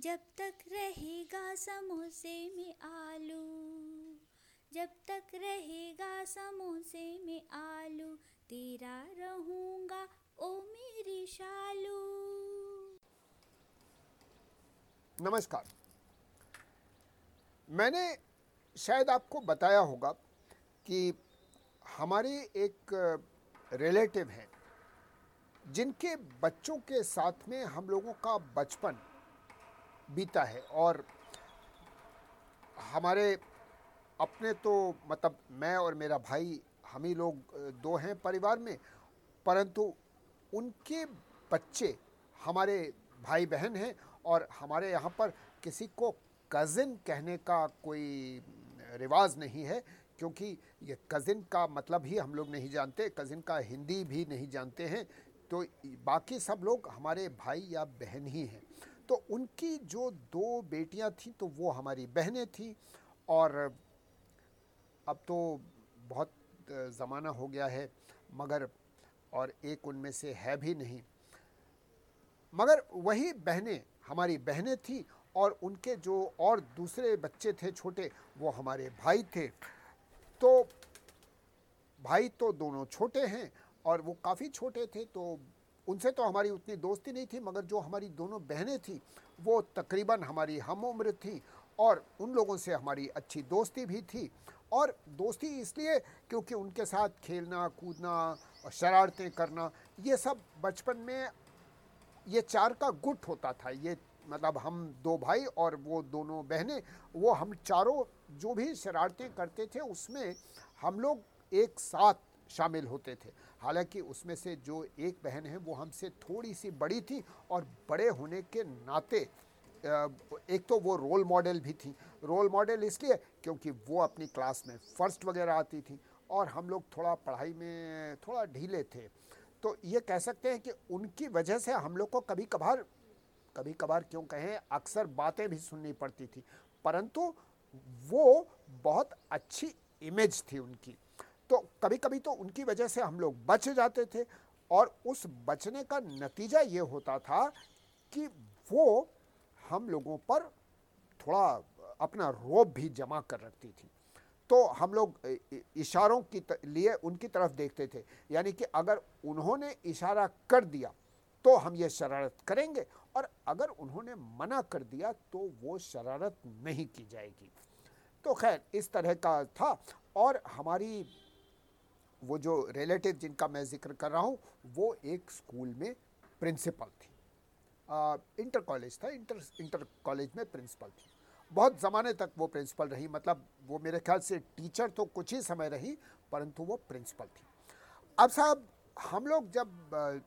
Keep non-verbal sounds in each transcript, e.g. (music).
जब तक रहेगा समोसे में आलू, जब तक रहेगा समोसे में आलू, तेरा रहूँगा, ओ मेरी शालू। नमस्कार। मैंने शायद आपको बताया होगा कि हमारे एक रिलेटिव हैं, जिनके बच्चों के साथ में हम लोगों का बचपन बीता है। और हमारे अपने तो मतलब मैं और मेरा भाई, हम ही लोग दो हैं परिवार में, परंतु उनके बच्चे हमारे भाई बहन हैं और हमारे यहाँ पर किसी को कज़िन कहने का कोई रिवाज नहीं है, क्योंकि ये कज़िन का मतलब ही हम लोग नहीं जानते कज़िन का हिंदी भी नहीं जानते हैं तो बाकी सब लोग हमारे भाई या बहन ही हैं। तो उनकी जो दो बेटियाँ थीं तो वो हमारी बहनें थीं और अब तो बहुत ज़माना हो गया है, मगर, और एक उनमें से है भी नहीं। मगर वही बहनें, हमारी बहनें थी और उनके जो और दूसरे बच्चे थे छोटे, वो हमारे भाई थे। तो भाई तो दोनों छोटे हैं और वो काफ़ी छोटे थे तो उनसे तो हमारी उतनी दोस्ती नहीं थी, मगर जो हमारी दोनों बहनें थी, वो तकरीबन हमारी हम उम्र थी और उन लोगों से हमारी अच्छी दोस्ती भी थी। और दोस्ती इसलिए क्योंकि उनके साथ खेलना, कूदना और शरारतें करना, ये सब बचपन में ये चार का गुट होता था। ये मतलब हम दो भाई और वो दोनों बहनें, वो हम चारों जो भी शरारतें करते थे, उसमें हम लोग एक साथ शामिल होते थे। हालाँकि उसमें से जो एक बहन है, वो हमसे थोड़ी सी बड़ी थी और बड़े होने के नाते एक तो वो रोल मॉडल भी थी। रोल मॉडल इसलिए क्योंकि वो अपनी क्लास में फ़र्स्ट वगैरह आती थी और हम लोग थोड़ा पढ़ाई में थोड़ा ढीले थे। तो ये कह सकते हैं कि उनकी वजह से हम लोग को कभी कभार कभी कभार क्यों कहें, अक्सर बातें भी सुननी पड़ती थी। परंतु वो बहुत अच्छी इमेज थी उनकी। तो कभी कभी तो उनकी वजह से हम लोग बच जाते थे और उस बचने का नतीजा ये होता था कि वो हम लोगों पर थोड़ा अपना रोब भी जमा कर रखती थी। तो हम लोग इशारों की लिए उनकी तरफ़ देखते थे। यानी कि अगर उन्होंने इशारा कर दिया तो हम ये शरारत करेंगे और अगर उन्होंने मना कर दिया तो वो शरारत नहीं की जाएगी। तो खैर, इस तरह का था और हमारी वो जो रिलेटिव जिनका मैं ज़िक्र कर रहा हूँ, वो एक स्कूल में प्रिंसिपल थी। इंटर कॉलेज था इंटर इंटर कॉलेज में प्रिंसिपल थी। बहुत ज़माने तक वो प्रिंसिपल रही मतलब वो मेरे ख्याल से टीचर तो कुछ ही समय रही, परंतु वो प्रिंसिपल थी। अब साहब, हम लोग जब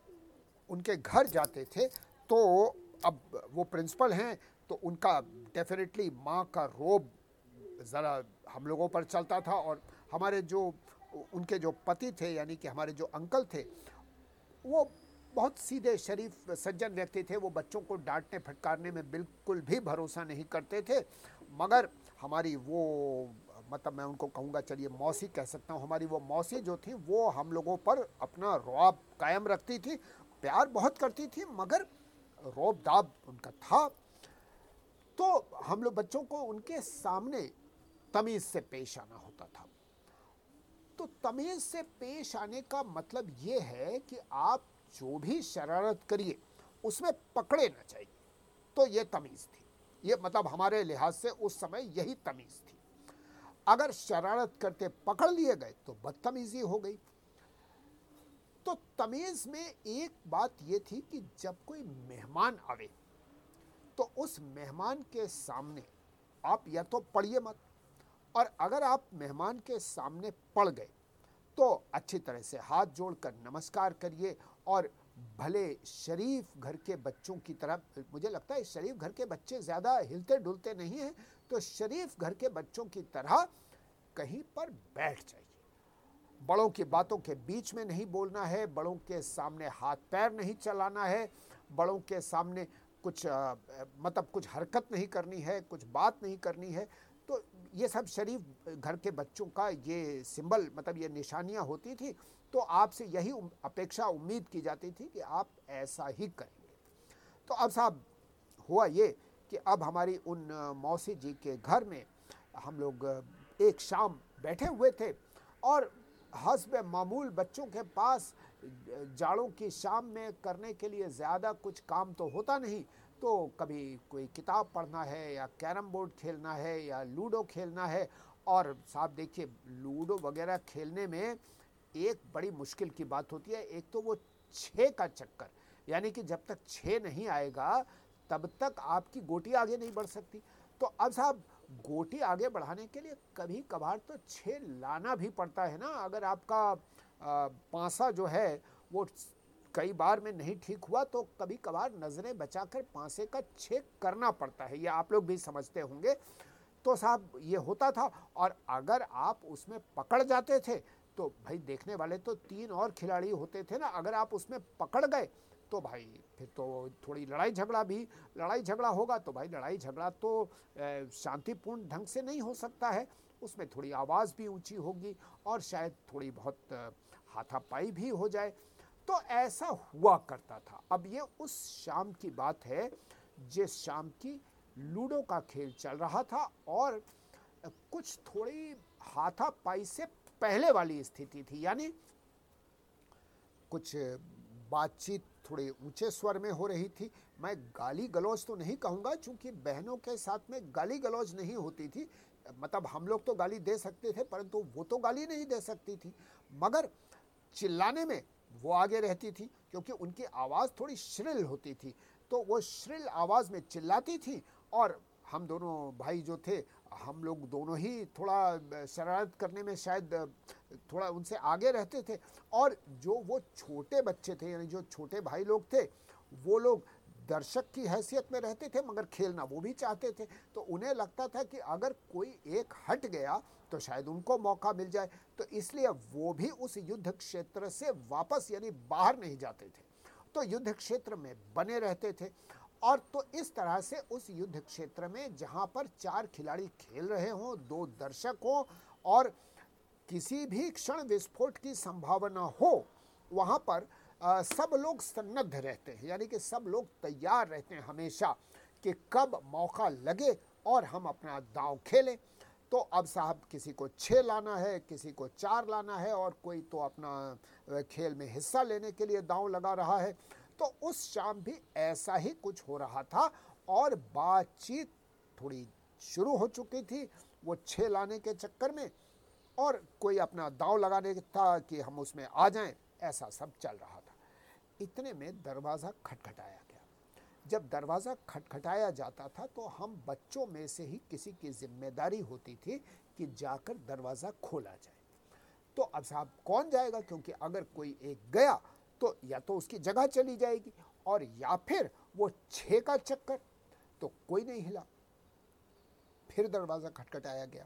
उनके घर जाते थे तो अब वो प्रिंसिपल हैं तो उनका डेफिनेटली माँ का रोब ज़रा हम लोगों पर चलता था और हमारे जो उनके जो पति थे, यानी कि हमारे जो अंकल थे, वो बहुत सीधे शरीफ सज्जन व्यक्ति थे। वो बच्चों को डांटने, फटकारने में बिल्कुल भी भरोसा नहीं करते थे। मगर हमारी वो मतलब मैं उनको कहूँगा, चलिए मौसी कह सकता हूँ, हमारी वो मौसी जो थी, वो हम लोगों पर अपना रौब कायम रखती थी, प्यार बहुत करती थी, मगर रौब दाब उनका था। तो हम लोग बच्चों को उनके सामने तमीज़ से पेश आना होता था। तो तमीज़ से पेश आने का मतलब ये है कि आप जो भी शरारत करिए, उसमें पकड़े ना चाहिए तो ये तमीज़ थी। ये मतलब हमारे लिहाज से उस समय यही तमीज़ थी। अगर शरारत करते पकड़ लिए गए तो बदतमीज़ी हो गई। तो तमीज़ में एक बात ये थी कि जब कोई मेहमान आवे तो उस मेहमान के सामने आप या तो पढ़िए मत और अगर आप मेहमान के सामने पड़ गए तो अच्छी तरह से हाथ जोड़कर नमस्कार करिए और भले शरीफ घर के बच्चों की तरह मुझे लगता है शरीफ घर के बच्चे ज़्यादा हिलते डुलते नहीं हैं तो शरीफ घर के बच्चों की तरह कहीं पर बैठ जाइए। बड़ों की बातों के बीच में नहीं बोलना है बड़ों के सामने हाथ पैर नहीं चलाना है बड़ों के सामने कुछ आ, मतलब कुछ हरकत नहीं करनी है कुछ बात नहीं करनी है ये सब शरीफ, घर के बच्चों का ये सिंबल मतलब ये निशानियाँ होती थी तो आपसे यही अपेक्षा, उम्मीद की जाती थी कि आप ऐसा ही करेंगे। तो अब साहब, हुआ ये कि अब हमारी उन, मौसी जी के घर में हम लोग, एक शाम बैठे हुए थे और हसब मामूल बच्चों के पास, जाड़ों की शाम में करने के लिए ज़्यादा कुछ काम तो होता नहीं तो कभी कोई किताब पढ़ना है या कैरम बोर्ड खेलना है या लूडो खेलना है और साहब देखिए, लूडो वगैरह खेलने में एक बड़ी मुश्किल की बात होती है। एक तो वो छः का चक्कर, यानी कि जब तक छः नहीं आएगा, तब तक आपकी गोटी आगे नहीं बढ़ सकती। तो अब साहब, गोटी आगे बढ़ाने के लिए कभी कभार तो छः लाना भी पड़ता है ना। अगर आपका पासा जो है, वो कई बार में नहीं ठीक हुआ तो कभी कभार नज़रें बचाकर पासे का छेक करना पड़ता है। ये आप लोग भी समझते होंगे। तो साहब, ये होता था और अगर आप उसमें पकड़ जाते थे तो भाई देखने वाले तो तीन और खिलाड़ी होते थे ना, अगर आप उसमें पकड़ गए तो भाई फिर तो थोड़ी लड़ाई झगड़ा भी, लड़ाई झगड़ा होगा तो भाई लड़ाई झगड़ा तो शांतिपूर्ण ढंग से नहीं हो सकता है। उसमें थोड़ी आवाज़ भी ऊँची होगी और शायद थोड़ी बहुत, हाथापाई भी हो जाए। तो ऐसा हुआ करता था। अब ये उस शाम की बात है, जिस शाम की लूडो का खेल चल रहा था और कुछ थोड़ी हाथापाई से पहले वाली स्थिति थी, यानी कुछ बातचीत थोड़े ऊँचे स्वर में हो रही थी। मैं गाली गलौज तो नहीं कहूँगा क्योंकि बहनों के साथ में गाली गलौज नहीं होती थी। मतलब हम लोग तो गाली दे सकते थे, परंतु वो तो गाली नहीं दे सकती थी। मगर चिल्लाने में वो आगे रहती थी, क्योंकि उनकी आवाज़ थोड़ी श्रिल होती थी। तो वो श्रिल आवाज़ में चिल्लाती थी और हम दोनों भाई जो थे, हम लोग दोनों ही थोड़ा शरारत करने में शायद थोड़ा उनसे आगे रहते थे। और जो वो छोटे बच्चे थे, यानी जो छोटे भाई लोग थे, वो लोग दर्शक की हैसियत में रहते थे, मगर खेलना वो भी चाहते थे। तो उन्हें लगता था कि अगर कोई एक हट गया तो शायद उनको मौका मिल जाए। तो इसलिए वो भी उस युद्ध क्षेत्र से वापस, यानी बाहर नहीं जाते थे। तो युद्ध क्षेत्र में बने रहते थे। और तो इस तरह से उस युद्ध क्षेत्र में जहाँ पर चार खिलाड़ी खेल रहे हों, दो दर्शक हों, और किसी भी क्षण विस्फोट की संभावना हो, वहाँ पर आ, सब लोग सन्नद्ध रहते हैं यानी कि सब लोग तैयार रहते हैं हमेशा कि कब मौका लगे और हम अपना दाव खेलें। तो अब साहब किसी को छः लाना है किसी को चार लाना है और कोई तो अपना खेल में हिस्सा लेने के लिए दांव लगा रहा है। तो उस शाम भी ऐसा ही कुछ हो रहा था और बातचीत थोड़ी शुरू हो चुकी थी वो छः लाने के चक्कर में और कोई अपना दाव लगाने था कि हम उसमें आ जाएँ ऐसा सब चल रहा था। इतने में दरवाज़ा खटखटाया गया। जब दरवाज़ा खटखटाया जाता था तो हम बच्चों में से ही किसी की ज़िम्मेदारी होती थी कि जाकर दरवाज़ा खोला जाए। तो अब साहब कौन जाएगा? क्योंकि अगर कोई एक गया तो या तो उसकी जगह चली जाएगी और या फिर वो छः का चक्कर तो कोई नहीं हिला। फिर दरवाज़ा खटखटाया गया।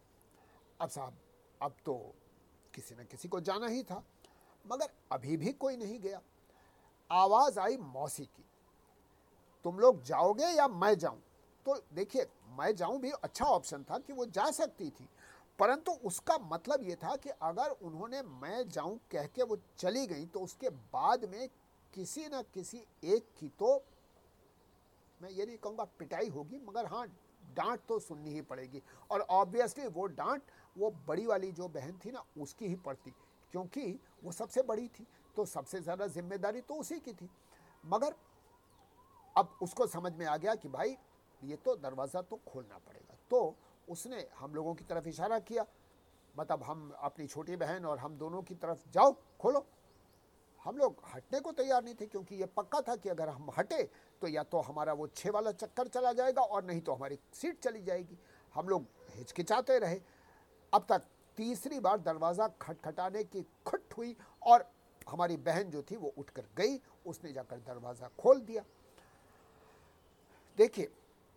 अब साहब, अब तो किसी न किसी को जाना ही था, मगर अभी भी कोई नहीं गया। आवाज़ आई मौसी की। तुम लोग जाओगे या मैं जाऊँ? तो देखिए, मैं जाऊँ भी अच्छा ऑप्शन था कि वो जा सकती थी। परंतु उसका मतलब ये था कि अगर उन्होंने मैं जाऊँ कह के वो चली गई तो उसके बाद में किसी न किसी एक की तो मैं ये नहीं कहूँगा पिटाई होगी, मगर हाँ डांट तो सुननी ही पड़ेगी। और ऑब्वियसली वो डांट, वो बड़ी वाली जो बहन थी ना, उसकी ही पड़ती, क्योंकि वो सबसे बड़ी थी। तो सबसे ज़्यादा ज़िम्मेदारी तो उसी की थी। मगर अब उसको समझ में आ गया कि भाई, ये तो दरवाज़ा तो खोलना पड़ेगा। तो उसने हम लोगों की तरफ़ इशारा किया मतलब हम अपनी छोटी बहन और हम दोनों की तरफ़ जाओ, खोलो। हम लोग हटने को तैयार नहीं थे, क्योंकि ये पक्का था कि अगर हम हटे तो या तो हमारा वो छः वाला चक्कर चला जाएगा और नहीं तो हमारी सीट चली जाएगी। हम लोग हिचकिचाते रहे। अब तक तीसरी बार दरवाज़ा खटखटाने की खुट हुई और हमारी बहन जो थी वो उठकर गई, उसने जाकर दरवाज़ा खोल दिया। देखिए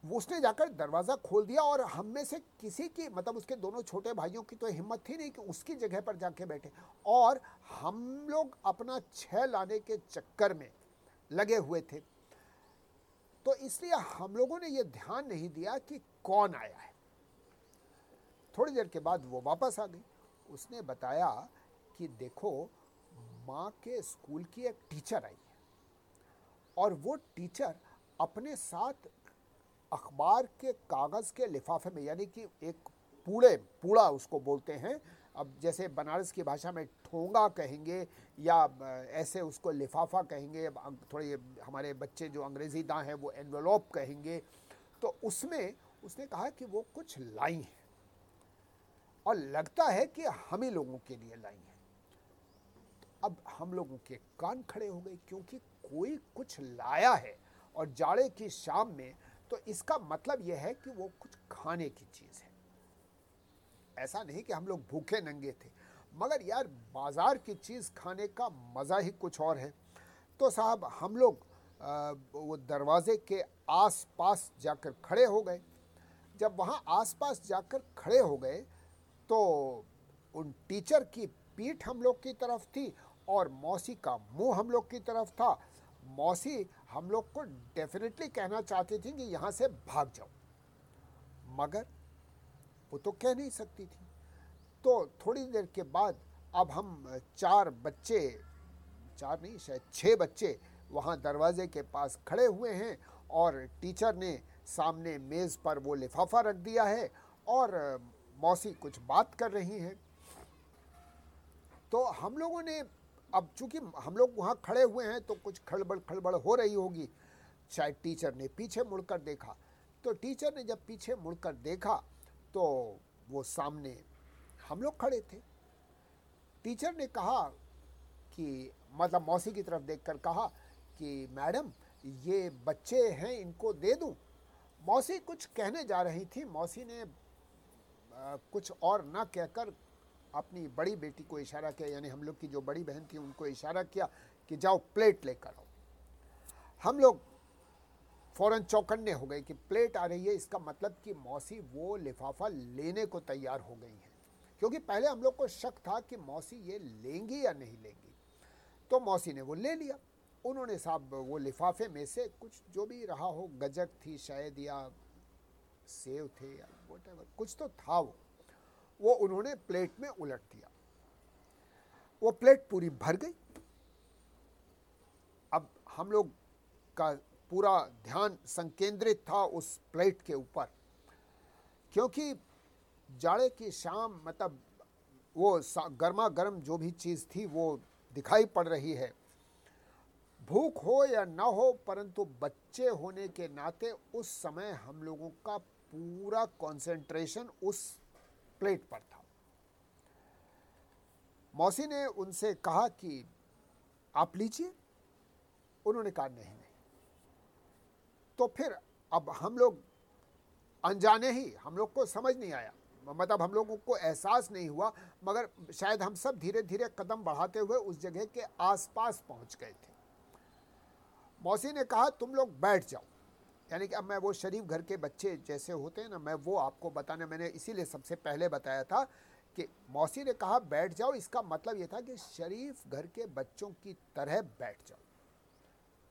उसने जाकर दरवाज़ा खोल दिया और हम में से किसी की मतलब उसके दोनों छोटे भाइयों की तो हिम्मत थी नहीं कि उसकी जगह पर जाके बैठे। और हम लोग अपना छह लाने के चक्कर में लगे हुए थे। तो इसलिए हम लोगों ने ये ध्यान नहीं दिया कि कौन आया है। थोड़ी देर के बाद वो वापस आ गई। उसने बताया कि देखो माँ के स्कूल की एक टीचर आई है। और वो टीचर अपने साथ अखबार के कागज़ के लिफाफे में, यानी कि एक पूड़े, पूड़ा उसको बोलते हैं। अब जैसे बनारस की भाषा में ठोंगा कहेंगे या ऐसे उसको लिफाफा कहेंगे। थोड़े हमारे बच्चे जो अंग्रेज़ी दाँ हैं, वो एनवेलोप कहेंगे। तो उसमें उसने कहा कि वो कुछ लाई हैं। और लगता है कि हम ही लोगों के लिए लाई हैं। अब हम लोगों के कान खड़े हो गए क्योंकि कोई कुछ लाया है और जाड़े की शाम में तो इसका मतलब यह है कि वो कुछ खाने की चीज़ है। ऐसा नहीं कि हम लोग भूखे नंगे थे मगर यार बाज़ार की चीज़ खाने का मज़ा ही कुछ और है। तो साहब हम लोग आ, वो दरवाज़े के आस पास जाकर खड़े हो गए। जब वहाँ आस पास जाकर खड़े हो गए तो उन टीचर की पीठ हम लोग की तरफ़ थी और मौसी का मुँह हम लोग की तरफ़ था। मौसी हम लोग को डेफिनेटली कहना चाहती थी कि यहाँ से भाग जाओ। मगर वो तो कह नहीं सकती थी। तो थोड़ी देर के बाद अब हम चार बच्चे, चार नहीं, शायद छः बच्चे वहाँ दरवाजे के पास खड़े हुए हैं और टीचर ने सामने मेज़ पर वो लिफाफा रख दिया है और मौसी कुछ बात कर रही हैं। तो हम लोगों ने अब चूँकि हम लोग वहाँ खड़े हुए हैं तो कुछ खड़बड़ खड़बड़ हो रही होगी। शायद टीचर ने पीछे मुड़कर देखा। तो टीचर ने जब पीछे मुड़कर देखा तो वो सामने हम लोग खड़े थे। टीचर ने कहा कि मतलब मौसी की तरफ़ देखकर कहा कि मैडम ये बच्चे हैं इनको दे दूँ? मौसी कुछ कहने जा रही थी। मौसी ने आ, कुछ और ना कहकर अपनी बड़ी बेटी को इशारा किया, यानी हम लोग की जो बड़ी बहन थी, उनको इशारा किया कि जाओ प्लेट लेकर आओ। हम लोग फ़ौरन चौकन्ने हो गए कि प्लेट आ रही है, इसका मतलब कि मौसी वो लिफाफा लेने को तैयार हो गई हैं। क्योंकि पहले हम लोग को शक था कि मौसी ये लेंगी या नहीं लेंगी। तो मौसी ने वो ले लिया। उन्होंने साहब वो लिफाफे में से कुछ जो भी रहा हो, गजक थी शायद या सेव थे या वट कुछ तो था वो। वो उन्होंने प्लेट में उलट दिया। वो प्लेट पूरी भर गई। अब हम लोग का पूरा ध्यान संकेंद्रित था उस प्लेट के ऊपर, क्योंकि जाड़े की शाम मतलब वो गर्मा गर्म जो भी चीज़ थी वो दिखाई पड़ रही है। भूख हो या ना हो, परंतु बच्चे होने के नाते उस समय हम लोगों का पूरा कंसंट्रेशन उस प्लेट पर था। मौसी ने उनसे कहा कि, आप लीजिए। उन्होंने कहा, नहीं नहीं। तो फिर अब हम लोग अनजाने ही, हम लोग को समझ नहीं आया। मतलब हम लोगों को एहसास नहीं हुआ, मगर शायद हम सब धीरे धीरे कदम बढ़ाते हुए उस जगह के आसपास पहुँच गए थे। मौसी ने कहा, तुम लोग बैठ जाओ। यानी कि अब मैं वो शरीफ घर के बच्चे जैसे होते हैं ना, मैं वो आपको बताने, मैंने इसीलिए सबसे पहले बताया था कि मौसी ने कहा, बैठ जाओ। इसका मतलब ये था कि शरीफ घर के बच्चों की तरह बैठ जाओ।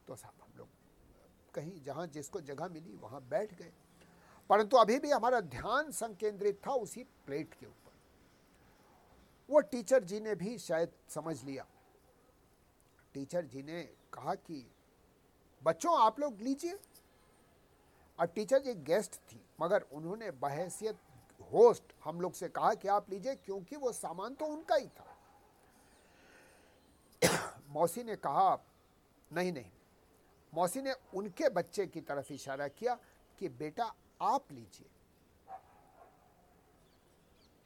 तो साहब, हम लोग कहीं जहाँ जिसको जगह मिली, वहाँ बैठ गए। परंतु अभी भी हमारा ध्यान संकेंद्रित था उसी प्लेट के ऊपर। वो टीचर जी ने भी शायद समझ लिया। टीचर जी ने कहा कि, बच्चों, आप लोग लीजिए। और टीचर जी गेस्ट थी, मगर उन्होंने बहसियत होस्ट हम लोग से कहा कि आप लीजिए, क्योंकि वो सामान तो उनका ही था। (coughs) मौसी ने कहा, नहीं नहीं। मौसी ने उनके बच्चे की तरफ़ इशारा किया कि, बेटा, आप लीजिए।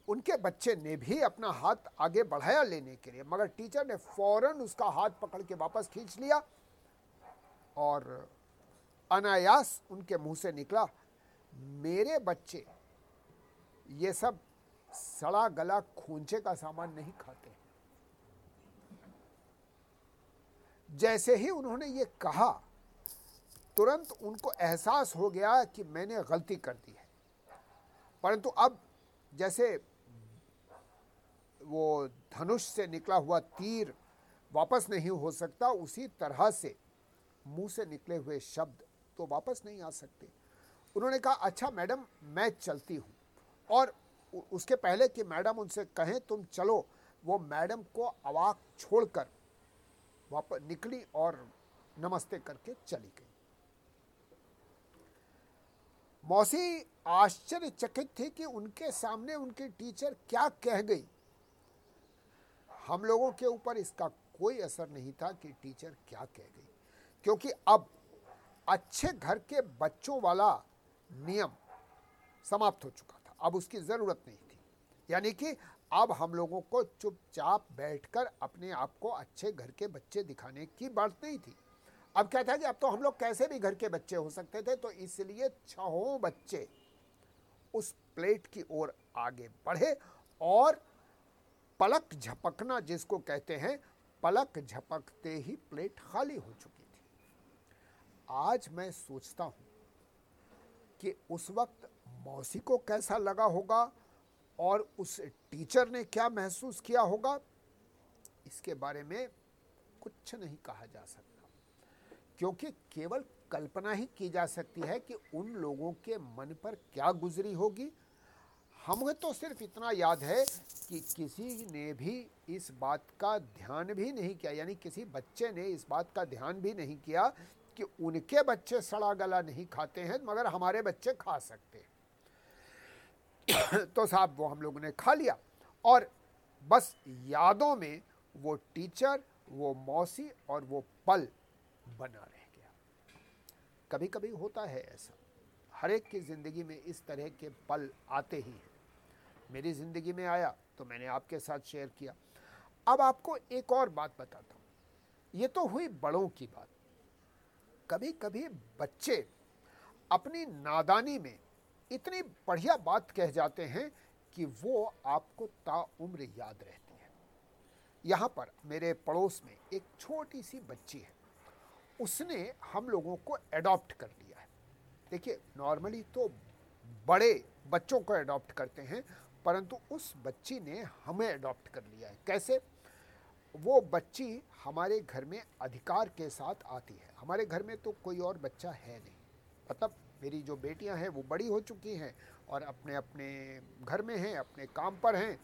उनके बच्चे ने भी अपना हाथ आगे बढ़ाया लेने के लिए, मगर टीचर ने फ़ौरन उसका हाथ पकड़ के वापस खींच लिया और अनायास उनके मुँह से निकला, मेरे बच्चे, ये सब सड़ा गला खूंचे का सामान नहीं खाते जैसे ही उन्होंने ये कहा, तुरंत उनको एहसास हो गया कि मैंने गलती कर दी है। परंतु अब जैसे वो धनुष से निकला हुआ तीर वापस नहीं हो सकता, उसी तरह से मुँह से निकले हुए शब्द तो वापस नहीं आ सकते। उन्होंने कहा अच्छा मैडम, मैं चलती हूँ। और उसके पहले कि मैडम उनसे कहें, तुम चलो। वो मैडम को अवाक छोड़कर वापस निकली और नमस्ते करके चली गई। मौसी आश्चर्यचकित थी कि उनके सामने उनकी टीचर क्या कह गई। हम लोगों के ऊपर इसका कोई असर नहीं था कि टीचर क्या कह गई, क्योंकि अब अच्छे घर के बच्चों वाला नियम समाप्त हो चुका था। अब उसकी ज़रूरत नहीं थी। यानी कि अब हम लोगों को चुपचाप बैठकर अपने आप को अच्छे घर के बच्चे दिखाने की बात नहीं थी। अब क्या था कि अब तो हम लोग कैसे भी घर के बच्चे हो सकते थे तो इसलिए छहों बच्चे उस प्लेट की ओर आगे बढ़े और पलक झपकना जिसको कहते हैं, पलक झपकते ही प्लेट खाली हो चुकी आज मैं सोचता हूँ कि उस वक्त मौसी को कैसा लगा होगा और उस टीचर ने क्या महसूस किया होगा, इसके बारे में कुछ नहीं कहा जा सकता। क्योंकि केवल कल्पना ही की जा सकती है कि उन लोगों के मन पर क्या गुजरी होगी। हमें तो सिर्फ़ इतना याद है कि किसी ने भी इस बात का ध्यान भी नहीं किया, यानी किसी बच्चे ने इस बात का ध्यान भी नहीं किया कि उनके बच्चे सड़ा गला नहीं खाते हैं, मगर हमारे बच्चे खा सकते हैं। (coughs) तो साहब, वो हम लोगों ने खा लिया। और बस यादों में वो टीचर, वो मौसी और वो पल बना रह गया। कभी कभी होता है ऐसा, हर एक की ज़िंदगी में इस तरह के पल आते ही हैं। मेरी ज़िंदगी में आया तो मैंने आपके साथ शेयर किया। अब आपको एक और बात बताता हूँ। ये तो हुई बड़ों की बात। कभी कभी बच्चे अपनी नादानी में इतनी बढ़िया बात कह जाते हैं कि वो आपको ताउम्र याद रहती है। यहाँ पर मेरे पड़ोस में एक छोटी सी बच्ची है। उसने हम लोगों को एडॉप्ट कर लिया है। देखिए नॉर्मली तो बड़े बच्चों को अडॉप्ट करते हैं, परंतु उस बच्ची ने हमें एडॉप्ट कर लिया है। कैसे? वो बच्ची हमारे घर में अधिकार के साथ आती है। हमारे घर में तो कोई और बच्चा है नहीं। मतलब मेरी जो बेटियाँ हैं, वो बड़ी हो चुकी हैं और अपने अपने घर में हैं, अपने काम पर हैं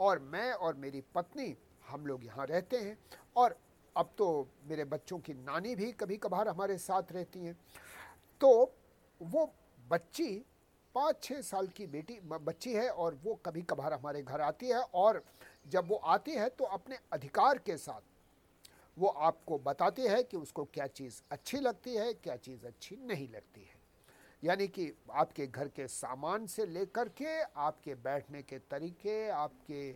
और मैं और मेरी पत्नी हम लोग यहाँ रहते हैं और अब तो मेरे बच्चों की नानी भी कभी कभार हमारे साथ रहती हैं। तो वो बच्ची पाँच छः साल की बेटी, बच्ची है और वो कभी कभार हमारे घर आती है और जब वो आती है तो अपने अधिकार के साथ वो आपको बताती है कि उसको क्या चीज़ अच्छी लगती है, क्या चीज़ अच्छी नहीं लगती है। यानी कि आपके घर के सामान से लेकर के, आपके बैठने के तरीके, आपके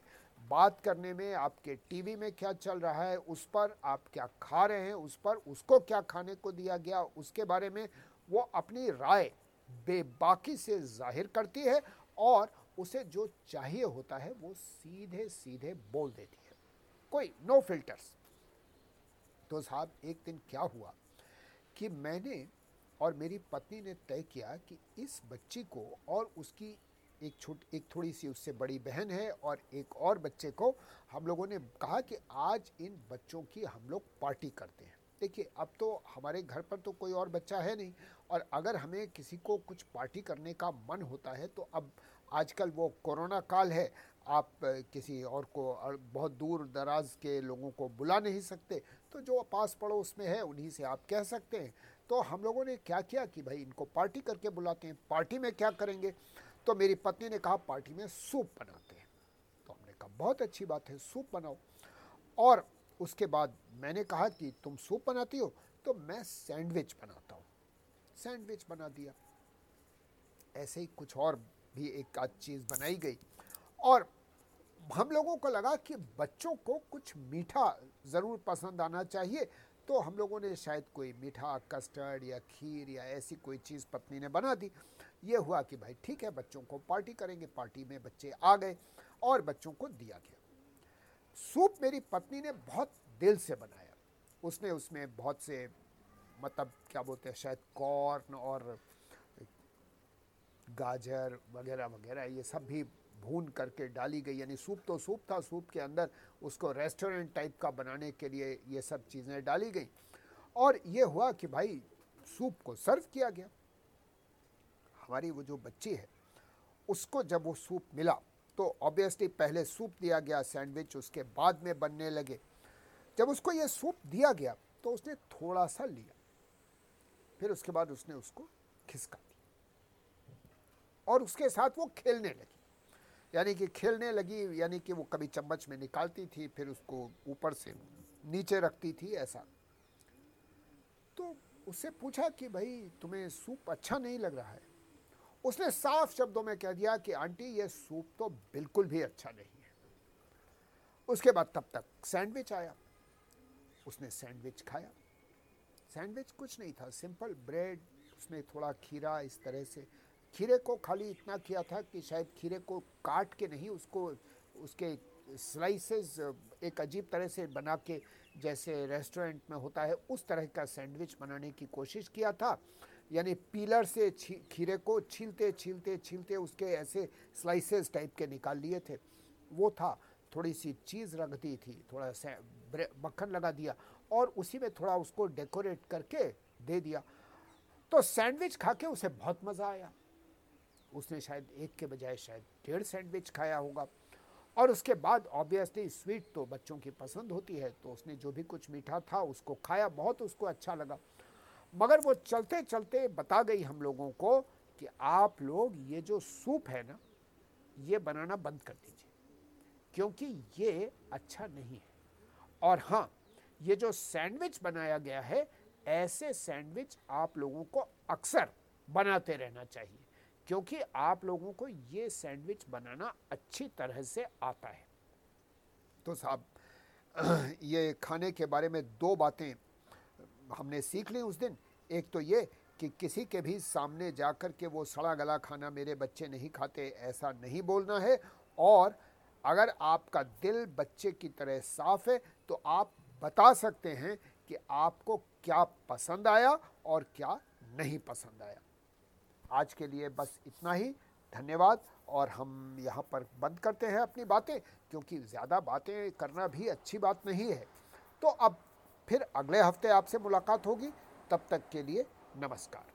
बात करने में, आपके टीवी में क्या चल रहा है, उस पर आप क्या खा रहे हैं, उस पर उसको क्या खाने को दिया गया, उसके बारे में वो अपनी राय बेबाकी से ज़ाहिर करती है और उसे जो चाहिए होता है, वो सीधे सीधे बोल देती है। कोई नो फिल्टर्स तो साहब, एक दिन क्या हुआ कि मैंने और मेरी पत्नी ने तय किया कि इस बच्ची को और उसकी एक छोट, एक थोड़ी सी उससे बड़ी बहन है और एक और बच्चे को हम लोगों ने कहा कि आज इन बच्चों की हम लोग पार्टी करते हैं। देखिए, अब तो हमारे घर पर तो कोई और बच्चा है नहीं और अगर हमें किसी को कुछ पार्टी करने का मन होता है तो अब आजकल वो कोरोना काल है, आप किसी और को बहुत दूर दराज के लोगों को बुला नहीं सकते। तो जो पास पड़ोस में है, उन्हीं से आप कह सकते हैं। तो हम लोगों ने क्या किया कि भाई इनको पार्टी करके बुलाते हैं। पार्टी में क्या करेंगे? तो मेरी पत्नी ने कहा, पार्टी में सूप बनाते हैं। तो हमने कहा, बहुत अच्छी बात है, सूप बनाओ। और उसके बाद मैंने कहा कि, तुम सूप बनाती हो? तो मैं सैंडविच बनाता हूँ। सैंडविच बना दिया। ऐसे ही कुछ और भी एक आध चीज़ बनाई गई। और हम लोगों को लगा कि बच्चों को कुछ मीठा ज़रूर पसंद आना चाहिए तो हम लोगों ने शायद कोई मीठा, कस्टर्ड या खीर या ऐसी कोई चीज़ पत्नी ने बना दी। ये हुआ कि भाई ठीक है, बच्चों को पार्टी करेंगे, पार्टी में बच्चे आ गए और बच्चों को दिया गया। सूप मेरी पत्नी ने बहुत दिल से बनाया। उसने उसमें बहुत से मतलब क्या बोलते हैं, शायद कॉर्न और गाजर वगैरह वगैरह, ये सब भी भून करके डाली गई। यानी सूप तो सूप था, सूप के अंदर उसको रेस्टोरेंट टाइप का बनाने के लिए ये सब चीज़ें डाली गई। और ये हुआ कि भाई सूप को सर्व किया गया। हमारी वो जो बच्ची है, उसको जब वो सूप मिला तो ऑब्वियसली पहले सूप दिया गया सैंडविच उसके बाद में बनने लगे। जब उसको ये सूप दिया गया तो उसने थोड़ा सा लिया। फिर उसके बाद उसने उसको खिसका। और उसके साथ वो खेलने लगी। यानी कि खेलने लगी, यानी कि वो कभी चम्मच में निकालती थी, फिर उसको ऊपर से नीचे रखती थी, ऐसा। तो उससे पूछा कि भाई, तुम्हें सूप अच्छा नहीं लग रहा है? उसने साफ़ शब्दों में कह दिया कि, आंटी, ये सूप तो बिल्कुल भी अच्छा नहीं है। उसके बाद तब तक सैंडविच आया। उसने सैंडविच खाया। सैंडविच कुछ नहीं था, सिंपल ब्रेड, उसमें थोड़ा खीरा, इस तरह से। खीरे को खाली इतना किया था कि शायद खीरे को काट के नहीं, उसको, उसके स्लाइसेस एक अजीब तरह से बना के जैसे रेस्टोरेंट में होता है, उस तरह का सैंडविच बनाने की कोशिश किया था। यानी पीलर से खीरे को छीलते छीलते छीलते उसके ऐसे स्लाइसेस टाइप के निकाल लिए थे। वो था, थोड़ी सी चीज़ रख दी थी, थोड़ा सा मक्खन लगा दिया और उसी में थोड़ा उसको डेकोरेट करके दे दिया। तो सैंडविच खा के उसे बहुत मज़ा आया। उसने शायद एक के बजाय शायद डेढ़ सैंडविच खाया होगा। और उसके बाद ऑब्वियसली स्वीट तो बच्चों की पसंद होती है तो उसने जो भी कुछ मीठा था उसको खाया, बहुत उसको अच्छा लगा। मगर वो चलते चलते बता गई हम लोगों को कि आप लोग ये जो सूप है ना, ये बनाना बंद कर दीजिए, क्योंकि ये अच्छा नहीं है। और हाँ ये जो सैंडविच बनाया गया है, ऐसे सैंडविच आप लोगों को अक्सर बनाते रहना चाहिए। क्योंकि आप लोगों को ये सैंडविच बनाना अच्छी तरह से आता है। तो साहब, (clears throat) ये खाने के बारे में दो बातें हमने सीख ली उस दिन। एक तो ये कि किसी के भी सामने जाकर के वो सड़ा गला खाना मेरे बच्चे नहीं खाते, ऐसा नहीं बोलना है। और अगर आपका दिल बच्चे की तरह साफ़ है तो आप बता सकते हैं कि आपको क्या पसंद आया और क्या नहीं पसंद आया। आज के लिए बस इतना ही। धन्यवाद। और हम यहाँ पर बंद करते हैं अपनी बातें, क्योंकि ज़्यादा बातें करना भी अच्छी बात नहीं है। तो अब फिर अगले हफ़्ते आपसे मुलाकात होगी। तब तक के लिए नमस्कार।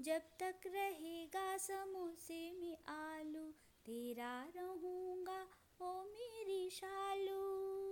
जब तक रहेगा समोसे में आलू, तेरा रहूँगा ओ मेरी शालू।